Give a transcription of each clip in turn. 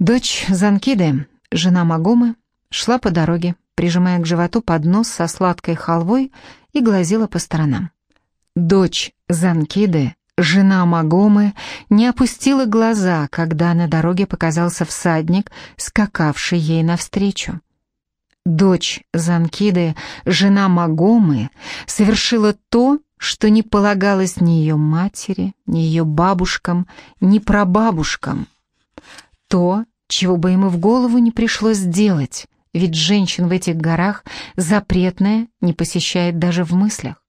Дочь Занкиды, жена Магомы, шла по дороге, прижимая к животу поднос со сладкой халвой и глазела по сторонам. Дочь Занкиды, жена Магомы, не опустила глаза, когда на дороге показался всадник, скакавший ей навстречу. Дочь Занкиды, жена Магомы, совершила то, что не полагалось ни ее матери, ни ее бабушкам, ни прабабушкам. То, чего бы ему в голову не пришлось сделать, ведь женщин в этих горах запретное не посещает даже в мыслях.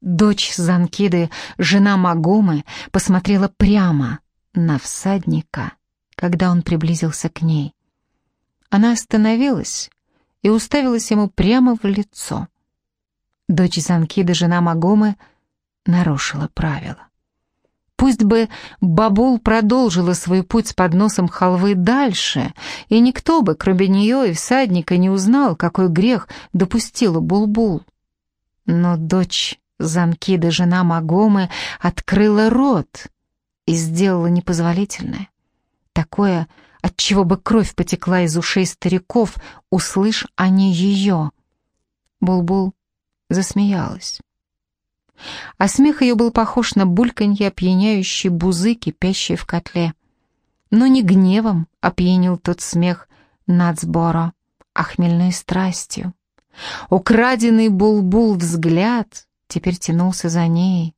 Дочь Занкиды, жена Магомы, посмотрела прямо на всадника, когда он приблизился к ней. Она остановилась и уставилась ему прямо в лицо. Дочь Занкиды, жена Магомы, нарушила правила. Пусть бы Бабул продолжила свой путь с подносом халвы дальше, и никто бы, кроме нее и всадника, не узнал, какой грех допустила Булбул. Но дочь Занкида, жена Магомы, открыла рот и сделала непозволительное. Такое, от чего бы кровь потекла из ушей стариков, услышь они ее. Булбул засмеялась. А смех ее был похож на бульканье опьяняющей бузы, кипящей в котле. Но не гневом опьянил тот смех Нацбора, а хмельной страстью. Украденный Булбул взгляд теперь тянулся за ней,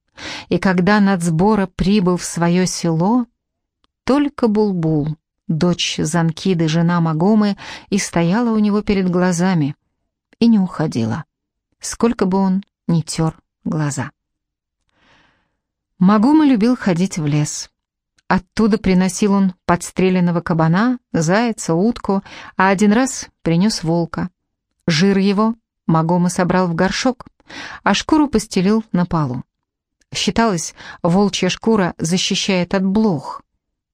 и когда Нацбора прибыл в свое село, только Булбул, дочь Занкиды, жена Магомы, и стояла у него перед глазами, и не уходила, сколько бы он ни тер глаза. Магума любил ходить в лес. Оттуда приносил он подстреленного кабана, зайца, утку, а один раз принес волка. Жир его Магома собрал в горшок, а шкуру постелил на полу. Считалось, волчья шкура защищает от блох.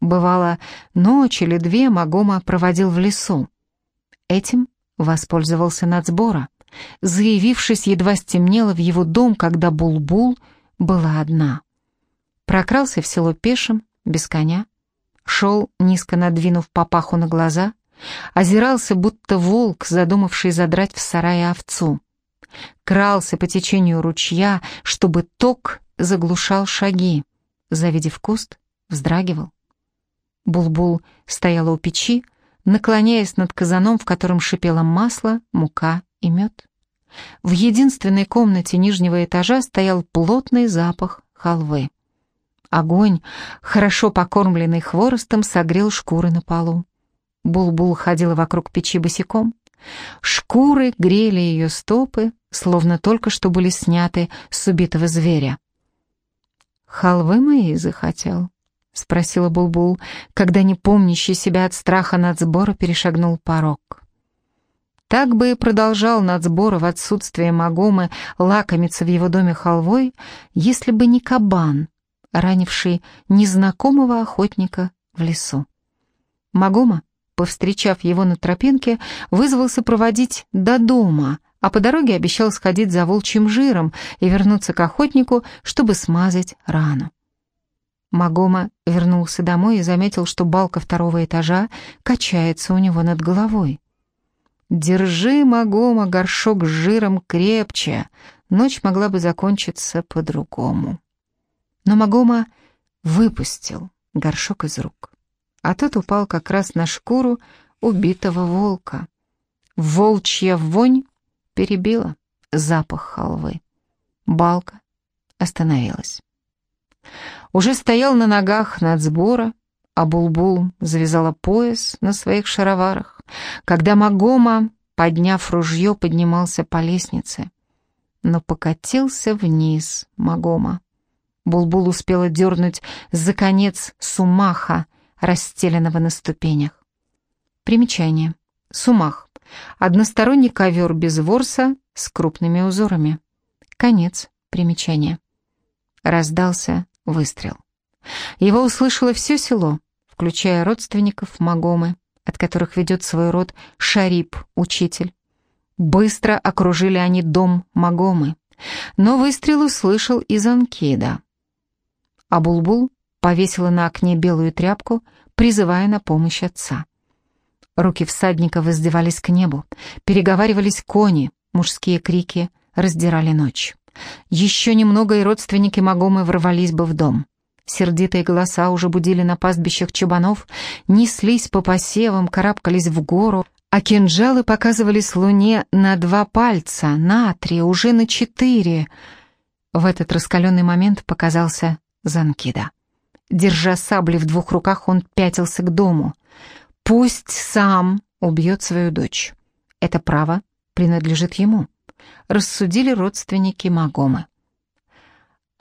Бывало, ночь или две Магома проводил в лесу. Этим воспользовался Нацбора заявившись, едва стемнело в его дом, когда Булбул -бул была одна. Прокрался в село пешим, без коня, шел, низко надвинув папаху на глаза, озирался, будто волк, задумавший задрать в сарае овцу. Крался по течению ручья, чтобы ток заглушал шаги. Завидев куст, вздрагивал. Булбул -бул стояла у печи, наклоняясь над казаном, в котором шипело масло, мука и мед. В единственной комнате нижнего этажа стоял плотный запах халвы. Огонь, хорошо покормленный хворостом, согрел шкуры на полу. Булбул -бул ходила вокруг печи босиком. Шкуры грели ее стопы, словно только что были сняты с убитого зверя. «Халвы мои захотел?» — спросила Булбул, когда непомнящий себя от страха над сбора перешагнул порог. Так бы и продолжал Нацбора в отсутствие Магомы лакомиться в его доме халвой, если бы не кабан, ранивший незнакомого охотника в лесу. Магома, повстречав его на тропинке, вызвался проводить до дома, а по дороге обещал сходить за волчьим жиром и вернуться к охотнику, чтобы смазать рану. Магома вернулся домой и заметил, что балка второго этажа качается у него над головой. Держи, Магома, горшок с жиром крепче. Ночь могла бы закончиться по-другому. Но Магома выпустил горшок из рук, а тот упал как раз на шкуру убитого волка. Волчья вонь перебила запах халвы. Балка остановилась. Уже стоял на ногах над сбора, а Булбул завязала пояс на своих шароварах, когда Магома, подняв ружье, поднимался по лестнице. Но покатился вниз Магома. Булбул успела дернуть за конец сумаха, расстеленного на ступенях. Примечание. Сумах. Односторонний ковер без ворса с крупными узорами. Конец примечания. Раздался выстрел. Его услышало все село, включая родственников Магомы, от которых ведет свой род Шарип, учитель. Быстро окружили они дом Магомы, но выстрел услышал из Анкида. А Булбул повесила на окне белую тряпку, призывая на помощь отца. Руки всадников воздевались к небу, переговаривались кони, мужские крики раздирали ночь. Еще немного, и родственники Магомы ворвались бы в дом. Сердитые голоса уже будили на пастбищах чабанов, неслись по посевам, карабкались в гору, а кинжалы показывались луне на два пальца, на три, уже на четыре. В этот раскаленный момент показался Занкида. Держа сабли в двух руках, он пятился к дому. Пусть сам убьет свою дочь. Это право принадлежит ему, рассудили родственники Магомы.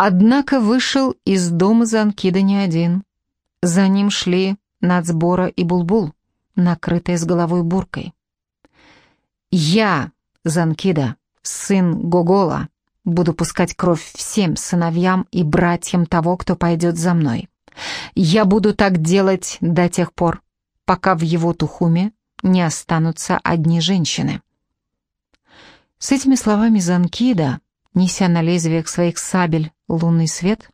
Однако вышел из дома Занкида не один. За ним шли Нацбора и Булбул, накрытые с головой буркой. «Я, Занкида, сын Гогола, буду пускать кровь всем сыновьям и братьям того, кто пойдет за мной. Я буду так делать до тех пор, пока в его тухуме не останутся одни женщины». С этими словами Занкида, неся на лезвиях своих сабель лунный свет,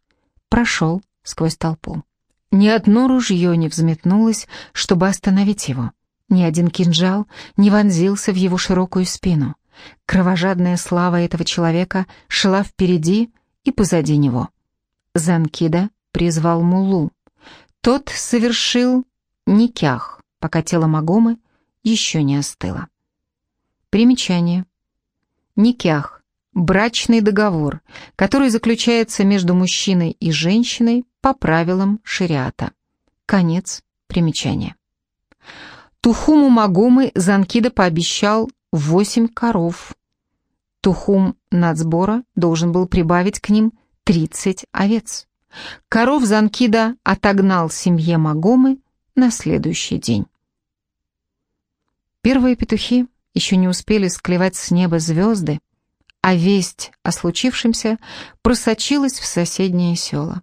прошел сквозь толпу. Ни одно ружье не взметнулось, чтобы остановить его. Ни один кинжал не вонзился в его широкую спину. Кровожадная слава этого человека шла впереди и позади него. Занкида призвал Мулу. Тот совершил никях, пока тело Магомы еще не остыло. Примечание. Никях – брачный договор, который заключается между мужчиной и женщиной по правилам шариата. Конец примечания. Тухуму Магомы Занкида пообещал восемь коров. Тухум Нацбора должен был прибавить к ним 30 овец. Коров Занкида отогнал семье Магомы на следующий день. Первые петухи еще не успели склевать с неба звезды, а весть о случившемся просочилась в соседние села.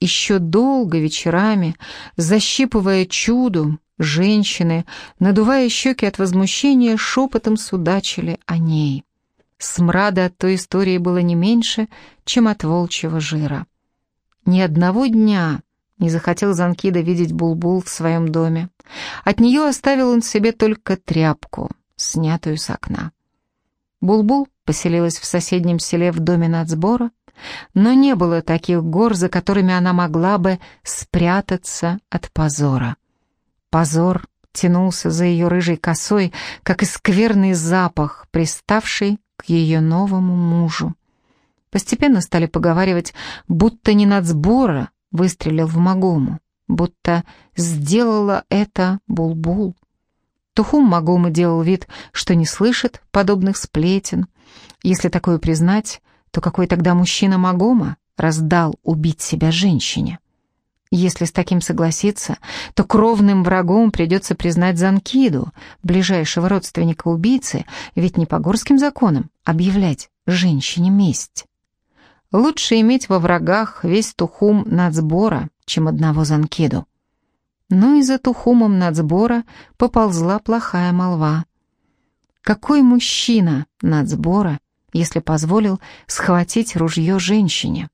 Еще долго вечерами, защипывая чуду, женщины, надувая щеки от возмущения, шепотом судачили о ней. Смрада от той истории было не меньше, чем от волчьего жира. Ни одного дня не захотел Занкида видеть Булбул в своем доме. От нее оставил он себе только тряпку, снятую с окна. Булбул поселилась в соседнем селе в доме надсбора, но не было таких гор, за которыми она могла бы спрятаться от позора. Позор тянулся за ее рыжей косой, как и скверный запах, приставший к ее новому мужу. Постепенно стали поговаривать, будто не надсбора выстрелил в Магому, будто сделала это Булбул. Тухум Магома делал вид, что не слышит подобных сплетен. Если такое признать, то какой тогда мужчина Магома раздал убить себя женщине? Если с таким согласиться, то кровным врагом придется признать Занкиду, ближайшего родственника убийцы, ведь не по горским законам объявлять женщине месть. Лучше иметь во врагах весь тухум нацбора, чем одного Занкиду. Но и за тухумом нацбора поползла плохая молва. Какой мужчина нацбора, если позволил схватить ружье женщине?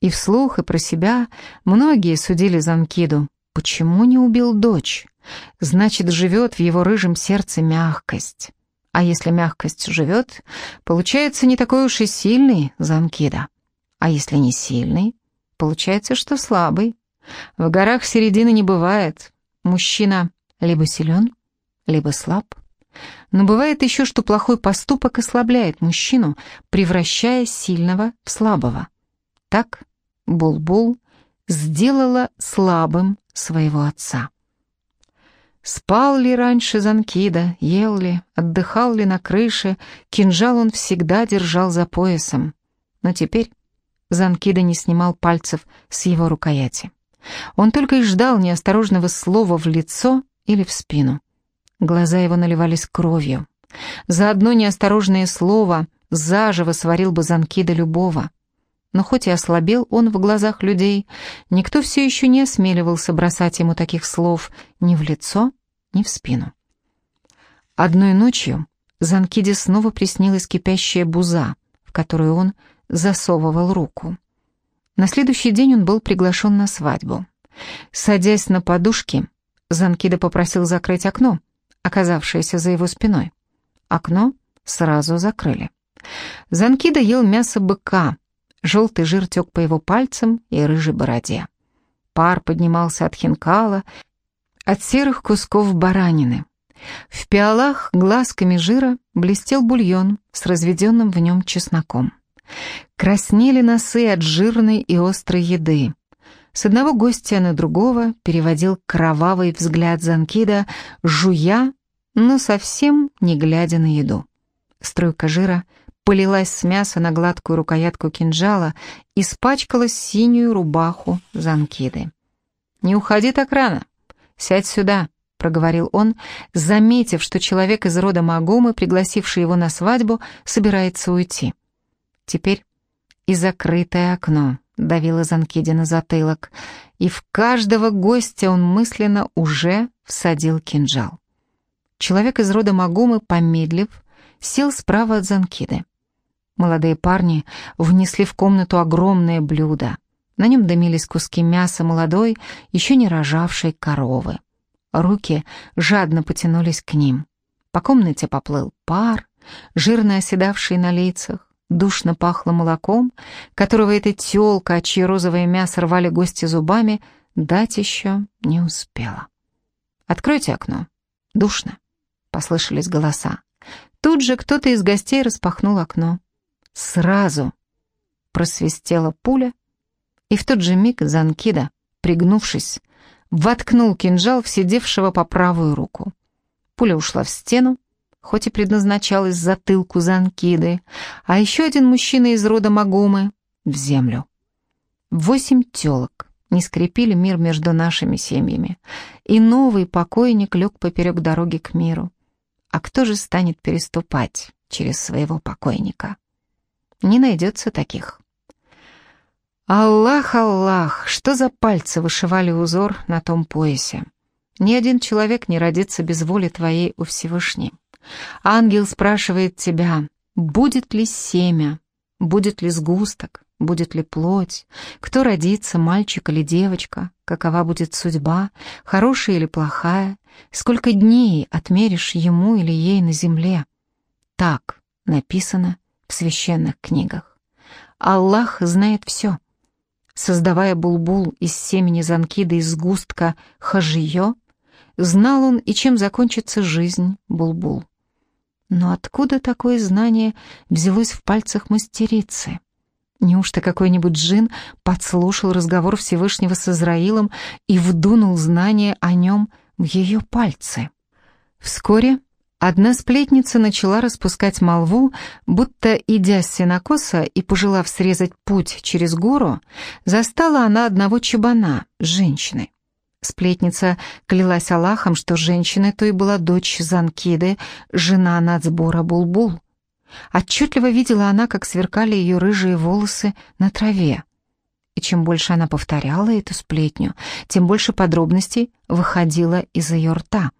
И вслух, и про себя многие судили Занкиду. Почему не убил дочь? Значит, живет в его рыжем сердце мягкость. А если мягкость живет, получается не такой уж и сильный Занкида. А если не сильный, получается, что слабый. В горах середины не бывает. Мужчина либо силен, либо слаб. Но бывает еще, что плохой поступок ослабляет мужчину, превращая сильного в слабого. Так Булбул сделала слабым своего отца. Спал ли раньше Занкида, ел ли, отдыхал ли на крыше, кинжал он всегда держал за поясом. Но теперь Занкида не снимал пальцев с его рукояти. Он только и ждал неосторожного слова в лицо или в спину. Глаза его наливались кровью. За одно неосторожное слово заживо сварил бы Занкида любого. Но хоть и ослабел он в глазах людей, никто все еще не осмеливался бросать ему таких слов ни в лицо, ни в спину. Одной ночью Занкиде снова приснилась кипящая буза, в которую он засовывал руку. На следующий день он был приглашен на свадьбу. Садясь на подушки, Занкида попросил закрыть окно, оказавшееся за его спиной. Окно сразу закрыли. Занкида ел мясо быка, желтый жир тек по его пальцам и рыжей бороде. Пар поднимался от хинкала, от серых кусков баранины. В пиалах глазками жира блестел бульон с разведенным в нем чесноком. Краснели носы от жирной и острой еды. С одного гостя на другого переводил кровавый взгляд Занкида, жуя, но совсем не глядя на еду. Струйка жира полилась с мяса на гладкую рукоятку кинжала, и испачкала синюю рубаху Занкиды. «Не уходи так рано. Сядь сюда», — проговорил он, заметив, что человек из рода Магомы, пригласивший его на свадьбу, собирается уйти. Теперь и закрытое окно давило Занкиде на затылок, и в каждого гостя он мысленно уже всадил кинжал. Человек из рода Магумы, помедлив, сел справа от Занкиды. Молодые парни внесли в комнату огромное блюдо. На нем дымились куски мяса молодой, еще не рожавшей коровы. Руки жадно потянулись к ним. По комнате поплыл пар, жирно оседавший на лицах. Душно пахло молоком, которого эта тёлка, чье розовое мясо рвали гости зубами, дать еще не успела. «Откройте окно. Душно», — послышались голоса. Тут же кто-то из гостей распахнул окно. Сразу просвистела пуля, и в тот же миг Занкида, пригнувшись, воткнул кинжал в сидевшего по правую руку. Пуля ушла в стену, хоть и предназначалась затылку Занкиды, а еще один мужчина из рода Магумы — в землю. Восемь телок не скрепили мир между нашими семьями, и новый покойник лег поперек дороги к миру. А кто же станет переступать через своего покойника? Не найдется таких. Аллах, Аллах, что за пальцы вышивали узор на том поясе? Ни один человек не родится без воли твоей у Всевышней. Ангел спрашивает тебя, будет ли семя, будет ли сгусток, будет ли плоть, кто родится, мальчик или девочка, какова будет судьба, хорошая или плохая, сколько дней отмеришь ему или ей на земле. Так написано в священных книгах. Аллах знает все. Создавая булбул из семени Занкида из сгустка Хажиё, знал он и чем закончится жизнь булбул. Но откуда такое знание взялось в пальцах мастерицы? Неужто какой-нибудь джин подслушал разговор Всевышнего с Израилом и вдунул знание о нем в ее пальцы? Вскоре одна сплетница начала распускать молву, будто, идя с сенокоса и пожелав срезать путь через гору, застала она одного чабана, женщины. Сплетница клялась Аллахом, что женщиной той была дочь Занкиды, жена Нацбора Булбул. Отчетливо видела она, как сверкали ее рыжие волосы на траве. И чем больше она повторяла эту сплетню, тем больше подробностей выходило из ее рта.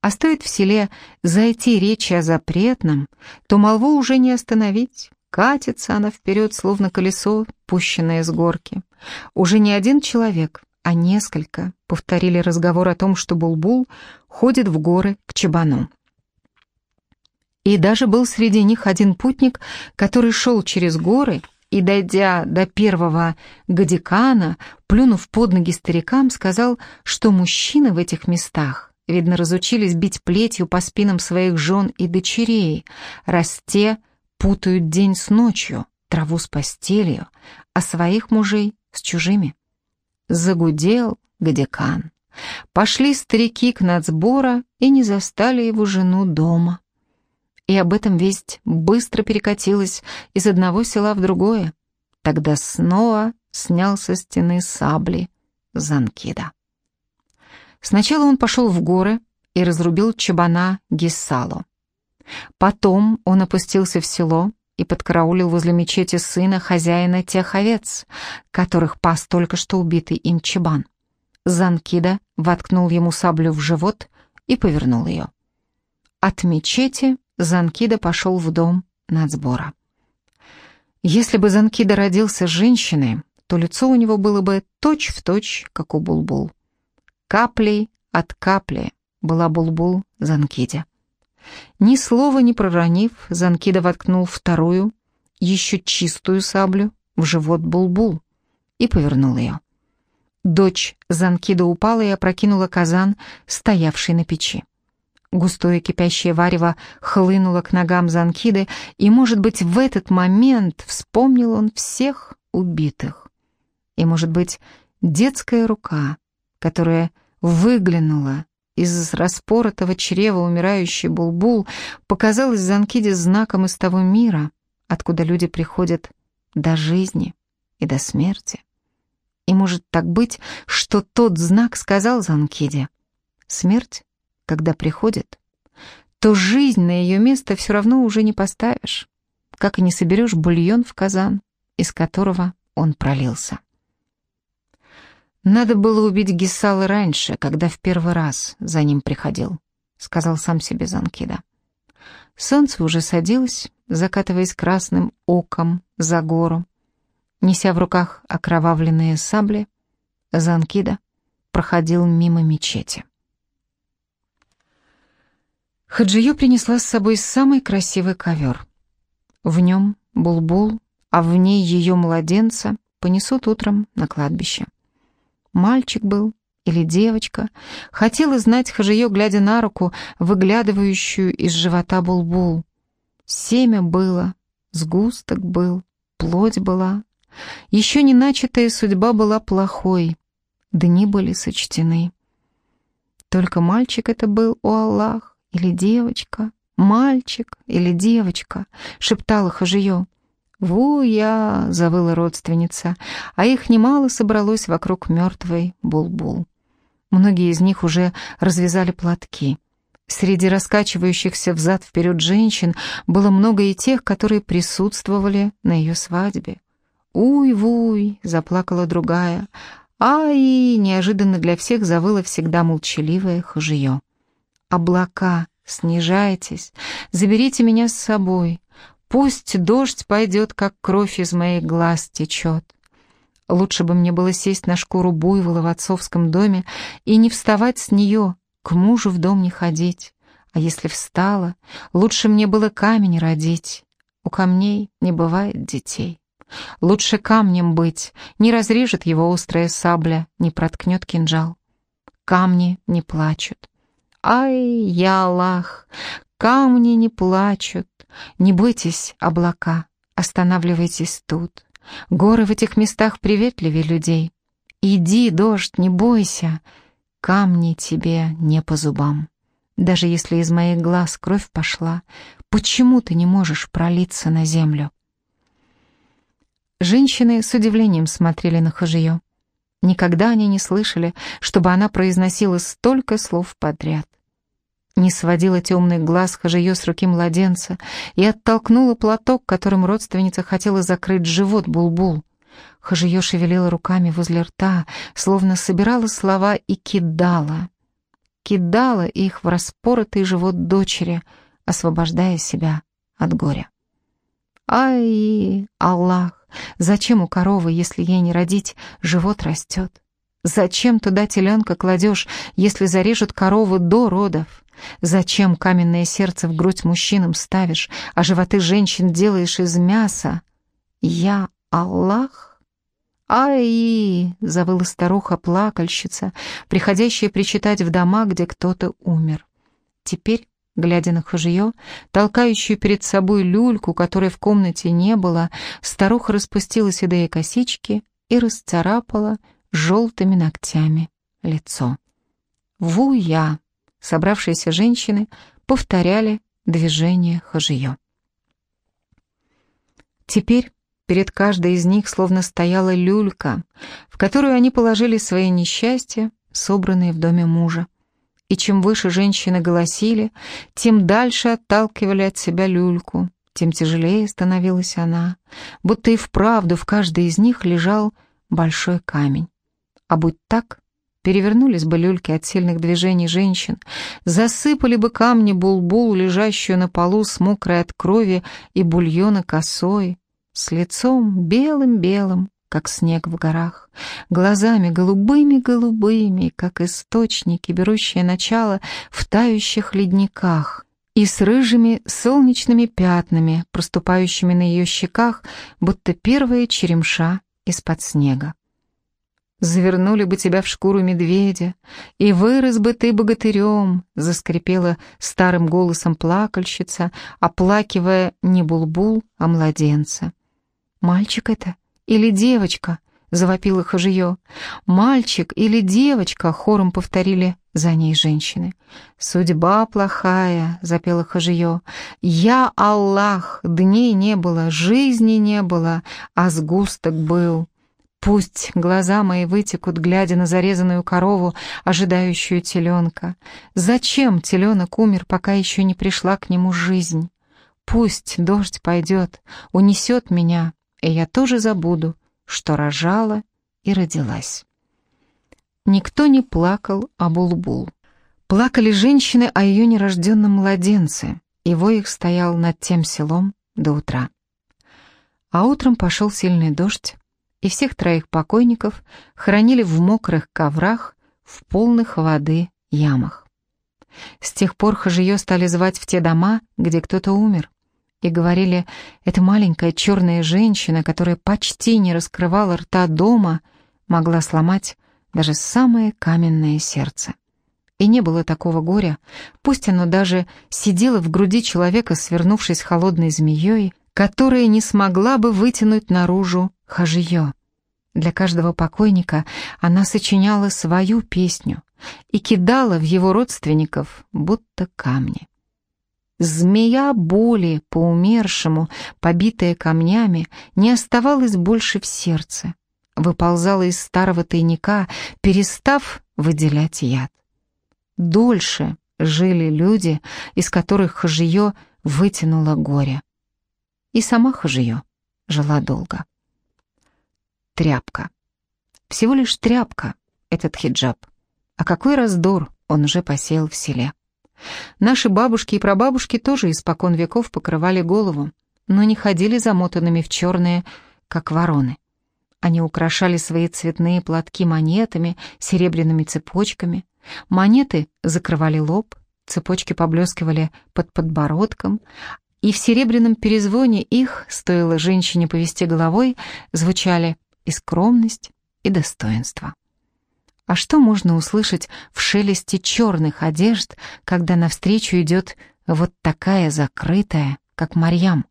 А стоит в селе зайти речи о запретном, то молву уже не остановить. Катится она вперед, словно колесо, пущенное с горки. Уже не один человек, а несколько повторили разговор о том, что Булбул ходит в горы к Чабану. И даже был среди них один путник, который шел через горы и, дойдя до первого Гадикана, плюнув под ноги старикам, сказал, что мужчины в этих местах, видно, разучились бить плетью по спинам своих жен и дочерей, расте путают день с ночью, траву с постелью, а своих мужей с чужими. Загудел Гадикан. Пошли старики к нацбора и не застали его жену дома. И об этом весть быстро перекатилась из одного села в другое. Тогда снова снял со стены сабли Занкида. Сначала он пошел в горы и разрубил чабана Гиссало. Потом он опустился в село и подкараулил возле мечети сына хозяина тех овец, которых пас только что убитый им чабан. Занкида воткнул ему саблю в живот и повернул ее. От мечети Занкида пошел в дом нацбора. Если бы Занкида родился женщиной, то лицо у него было бы точь-в-точь, точь, как у Булбул. Каплей от капли была Булбул Занкиде. Ни слова не проронив, Занкида воткнул вторую, еще чистую саблю, в живот Булбул и повернул ее. Дочь Занкида упала и опрокинула казан, стоявший на печи. Густое кипящее варево хлынуло к ногам Занкиды, и, может быть, в этот момент вспомнил он всех убитых. И, может быть, детская рука, которая выглянула из распоротого чрева умирающий Булбул, показалась Занкиде знаком из того мира, откуда люди приходят до жизни и до смерти. И может так быть, что тот знак сказал Занкиде. Смерть, когда приходит, то жизнь на ее место все равно уже не поставишь, как и не соберешь бульон в казан, из которого он пролился. «Надо было убить Гисала раньше, когда в первый раз за ним приходил», — сказал сам себе Занкида. Солнце уже садилось, закатываясь красным оком за гору. Неся в руках окровавленные сабли, Занкида проходил мимо мечети. Хаджию принесла с собой самый красивый ковер. В нем Булбул, а в ней ее младенца понесут утром на кладбище. Мальчик был или девочка, хотела знать Хажиё, глядя на руку, выглядывающую из живота Булбул. Семя было, сгусток был, плоть была, еще не начатая судьба была плохой, дни были сочтены. Только мальчик это был у Аллах или девочка, мальчик или девочка, шептала Хажиё. «Ву-я!» — завыла родственница, а их немало собралось вокруг мертвой Булбул. Многие из них уже развязали платки. Среди раскачивающихся взад-вперед женщин было много и тех, которые присутствовали на ее свадьбе. «Уй-вуй!» — заплакала другая. «Ай!» — неожиданно для всех завыла всегда молчаливая хожие. «Облака, снижайтесь, заберите меня с собой. Пусть дождь пойдет, как кровь из моих глаз течет. Лучше бы мне было сесть на шкуру буйвола в отцовском доме и не вставать с нее, к мужу в дом не ходить. А если встала, лучше мне было камень родить. У камней не бывает детей. Лучше камнем быть, не разрежет его острая сабля, не проткнет кинжал. Камни не плачут. Ай, я Аллах, камни не плачут. Не бойтесь, облака, останавливайтесь тут. Горы в этих местах приветливее людей. Иди, дождь, не бойся, камни тебе не по зубам. Даже если из моих глаз кровь пошла, почему ты не можешь пролиться на землю? Женщины с удивлением смотрели на Хажиё. Никогда они не слышали, чтобы она произносила столько слов подряд. Не сводила темный глаз Хажиё с руки младенца и оттолкнула платок, которым родственница хотела закрыть живот Булбул. -бул. Шевелила руками возле рта, словно собирала слова и кидала. Кидала их в распоротый живот дочери, освобождая себя от горя. Ай, Аллах! Зачем у коровы, если ей не родить, живот растет? Зачем туда теленка кладешь, если зарежут корову до родов? Зачем каменное сердце в грудь мужчинам ставишь, а животы женщин делаешь из мяса? Я Аллах? «Ай!» — завыла старуха-плакальщица, приходящая причитать в дома, где кто-то умер. Теперь Глядя на хожье, толкающую перед собой люльку, которой в комнате не было, старуха распустила седые косички и расцарапала желтыми ногтями лицо. «Ву-я!» Собравшиеся женщины повторяли движение хожье. Теперь перед каждой из них словно стояла люлька, в которую они положили свои несчастья, собранные в доме мужа и чем выше женщины голосили, тем дальше отталкивали от себя люльку, тем тяжелее становилась она, будто и вправду в каждой из них лежал большой камень. А будь так, перевернулись бы люльки от сильных движений женщин, засыпали бы камни булбул, лежащую на полу с мокрой от крови и бульона косой, с лицом белым-белым, как снег в горах, глазами голубыми-голубыми, как источники, берущие начало в тающих ледниках, и с рыжими солнечными пятнами, проступающими на ее щеках, будто первая черемша из-под снега. Завернули бы тебя в шкуру медведя, и вырос бы ты богатырем, заскрипела старым голосом плакальщица, оплакивая не булбул, а младенца. Мальчик это или девочка? завопила Хажиё. «Мальчик или девочка?» — хором повторили за ней женщины. «Судьба плохая», — запела Хажиё. «Я Аллах, дней не было, жизни не было, а сгусток был». Пусть глаза мои вытекут, глядя на зарезанную корову, ожидающую теленка. Зачем теленок умер, пока еще не пришла к нему жизнь? Пусть дождь пойдет, унесет меня, и я тоже забуду, что рожала и родилась. Никто не плакал о Булбул. Плакали женщины о ее нерожденном младенце, его их стоял над тем селом до утра. А утром пошел сильный дождь, и всех троих покойников хоронили в мокрых коврах в полных воды ямах. С тех пор Хажиё стали звать в те дома, где кто-то умер, и говорили, эта маленькая черная женщина, которая почти не раскрывала рта дома, могла сломать даже самое каменное сердце. И не было такого горя, пусть оно даже сидело в груди человека, свернувшись холодной змеей, которая не смогла бы вытянуть наружу Хажиё. Для каждого покойника она сочиняла свою песню и кидала в его родственников будто камни. Змея боли по умершему, побитая камнями, не оставалась больше в сердце, выползала из старого тайника, перестав выделять яд. Дольше жили люди, из которых Хажиё вытянула горе. И сама Хажиё жила долго тряпка. Всего лишь тряпка, этот хиджаб. А какой раздор он уже посеял в селе. Наши бабушки и прабабушки тоже испокон веков покрывали голову, но не ходили замотанными в черные, как вороны. Они украшали свои цветные платки монетами, серебряными цепочками. Монеты закрывали лоб, цепочки поблескивали под подбородком, и в серебряном перезвоне их, стоило женщине повести головой, звучали и скромность, и достоинство. А что можно услышать в шелесте черных одежд, когда навстречу идет вот такая закрытая, как Марьям?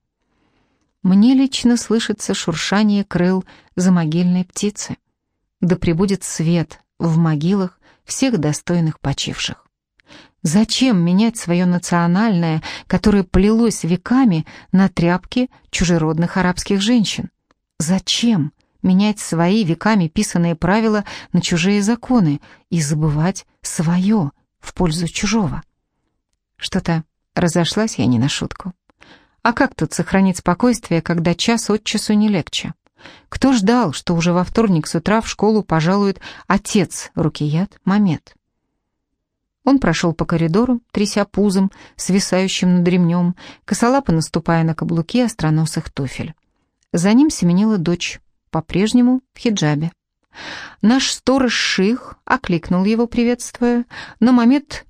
Мне лично слышится шуршание крыл за могильной птицы. Да пребудет свет в могилах всех достойных почивших. Зачем менять свое национальное, которое плелось веками на тряпки чужеродных арабских женщин? Зачем менять свои веками писанные правила на чужие законы и забывать свое в пользу чужого. Что-то разошлась я не на шутку. А как тут сохранить спокойствие, когда час от часу не легче? Кто ждал, что уже во вторник с утра в школу пожалует отец Рукият Мамед? Он прошел по коридору, тряся пузом, свисающим над ремнем, косолапо наступая на каблуки остроносых туфель. За ним семенила дочь, по-прежнему в хиджабе. Наш сторож-ших окликнул его, приветствуя, но момент,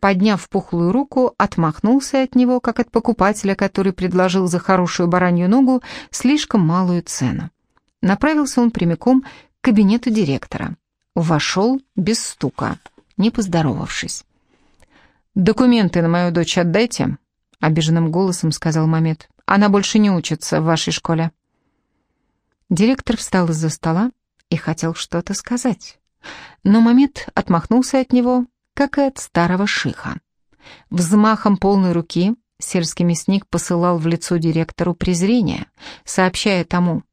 подняв пухлую руку, отмахнулся от него, как от покупателя, который предложил за хорошую баранью ногу слишком малую цену. Направился он прямиком к кабинету директора. Вошел без стука, не поздоровавшись. «Документы на мою дочь отдайте», — обиженным голосом сказал Мамед. «Она больше не учится в вашей школе». Директор встал из-за стола и хотел что-то сказать. Но Мамед отмахнулся от него, как и от старого шиха. Взмахом полной руки сельский мясник посылал в лицо директору презрение, сообщая тому,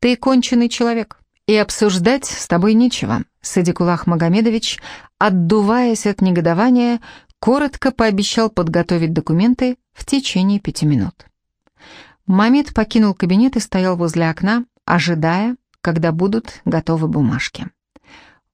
«Ты конченый человек, и обсуждать с тобой нечего». Садикулах Магомедович, отдуваясь от негодования, коротко пообещал подготовить документы в течение пяти минут. Мамед покинул кабинет и стоял возле окна, ожидая, когда будут готовы бумажки.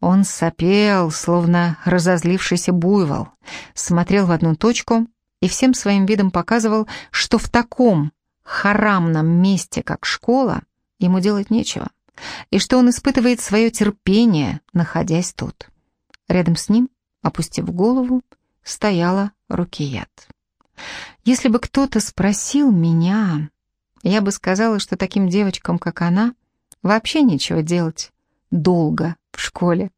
Он сопел, словно разозлившийся буйвол, смотрел в одну точку и всем своим видом показывал, что в таком харамном месте, как школа, ему делать нечего. и что он испытывает свое терпение, находясь тут. Рядом с ним, опустив голову, стояла Рукият. Если бы кто-то спросил меня, я бы сказала, что таким девочкам, как она, вообще нечего делать долго в школе.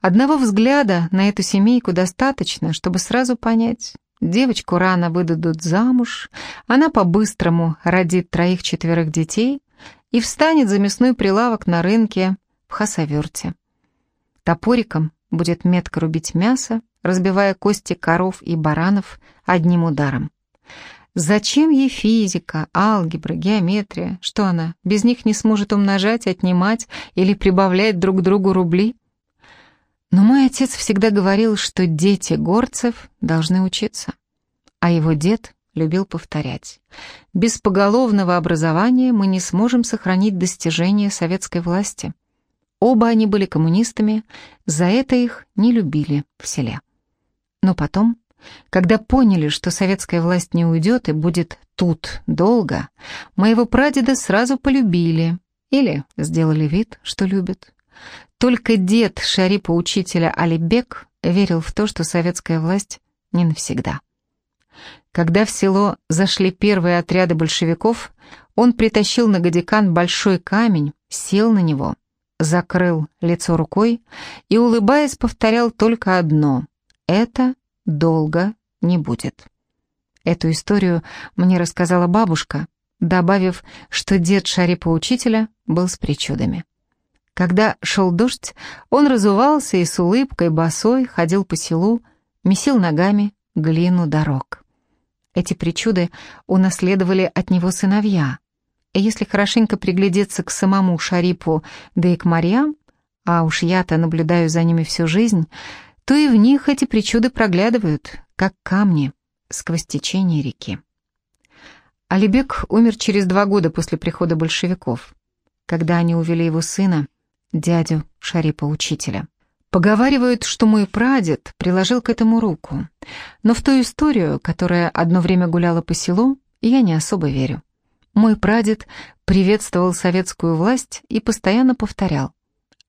Одного взгляда на эту семейку достаточно, чтобы сразу понять, девочку рано выдадут замуж, она по-быстрому родит троих-четверых детей и встанет за мясной прилавок на рынке в Хасаверте. Топориком будет метко рубить мясо, разбивая кости коров и баранов одним ударом. Зачем ей физика, алгебра, геометрия? Что она, без них не сможет умножать, отнимать или прибавлять друг другу рубли? Но мой отец всегда говорил, что дети горцев должны учиться. А его дед любил повторять. Без поголовного образования мы не сможем сохранить достижения советской власти. Оба они были коммунистами, за это их не любили в селе. Но потом, когда поняли, что советская власть не уйдет и будет тут долго, моего прадеда сразу полюбили или сделали вид, что любят. Только дед Шарипа учителя Алибек верил в то, что советская власть не навсегда. Когда в село зашли первые отряды большевиков, он притащил на Гадикан большой камень, сел на него, закрыл лицо рукой и, улыбаясь, повторял только одно это долго не будет. Эту историю мне рассказала бабушка, добавив, что дед Шарипа-учителя был с причудами. Когда шел дождь, он разувался и с улыбкой босой ходил по селу, месил ногами глину дорог. Эти причуды унаследовали от него сыновья. И если хорошенько приглядеться к самому Шарипу, да и к Марьям, а уж я-то наблюдаю за ними всю жизнь, то и в них эти причуды проглядывают, как камни сквозь течение реки. Алибек умер через два года после прихода большевиков, когда они увели его сына, дядю Шарипа-учителя. Поговаривают, что мой прадед приложил к этому руку, но в ту историю, которая одно время гуляла по селу, я не особо верю. Мой прадед приветствовал советскую власть и постоянно повторял.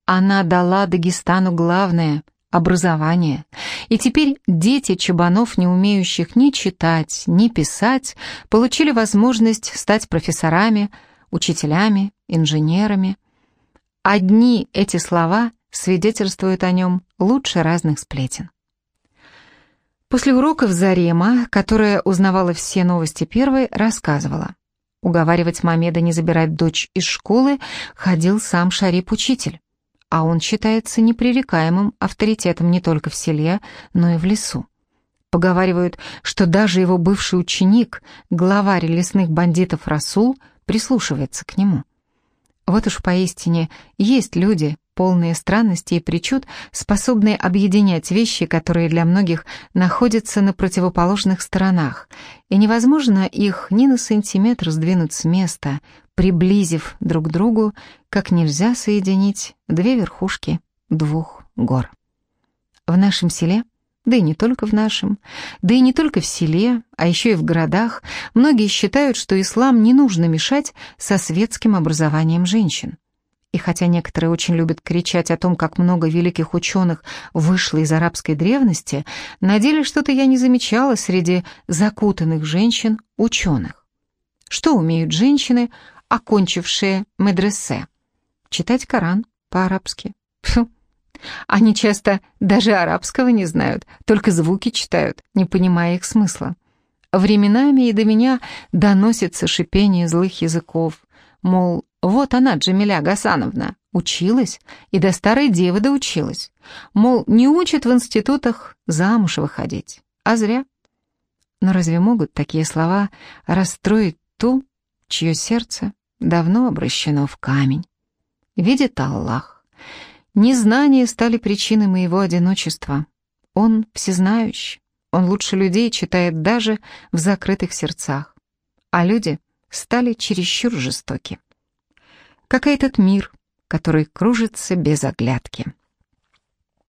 Она дала Дагестану главное образование. И теперь дети чабанов, не умеющих ни читать, ни писать, получили возможность стать профессорами, учителями, инженерами. Одни эти слова свидетельствуют о нем лучше разных сплетен. После уроков Зарема, которая узнавала все новости первой, рассказывала. Уговаривать Мамеда не забирать дочь из школы ходил сам Шарип-учитель а он считается непререкаемым авторитетом не только в селе, но и в лесу. Поговаривают, что даже его бывший ученик, главарь лесных бандитов Расул, прислушивается к нему. Вот уж поистине есть люди, полные странностей и причуд, способные объединять вещи, которые для многих находятся на противоположных сторонах, и невозможно их ни на сантиметр сдвинуть с места, приблизив друг к другу, как нельзя соединить две верхушки двух гор. В нашем селе, да и не только в нашем, да и не только в селе, а еще и в городах, многие считают, что ислам не нужно мешать со светским образованием женщин. И хотя некоторые очень любят кричать о том, как много великих ученых вышло из арабской древности, на деле что-то я не замечала среди закутанных женщин-ученых. Что умеют женщины, окончившие медресе. Читать Коран по-арабски. Они часто даже арабского не знают, только звуки читают, не понимая их смысла. Временами и до меня доносится шипение злых языков, мол, вот она, Джамиля Гасановна, училась и до старой девы доучилась, мол, не учат в институтах замуж выходить, а зря. Но разве могут такие слова расстроить ту, чье сердце давно обращено в камень. Видит Аллах. Незнания стали причиной моего одиночества. Он всезнающий, он лучше людей читает даже в закрытых сердцах. А люди стали чересчур жестоки. Как и этот мир, который кружится без оглядки.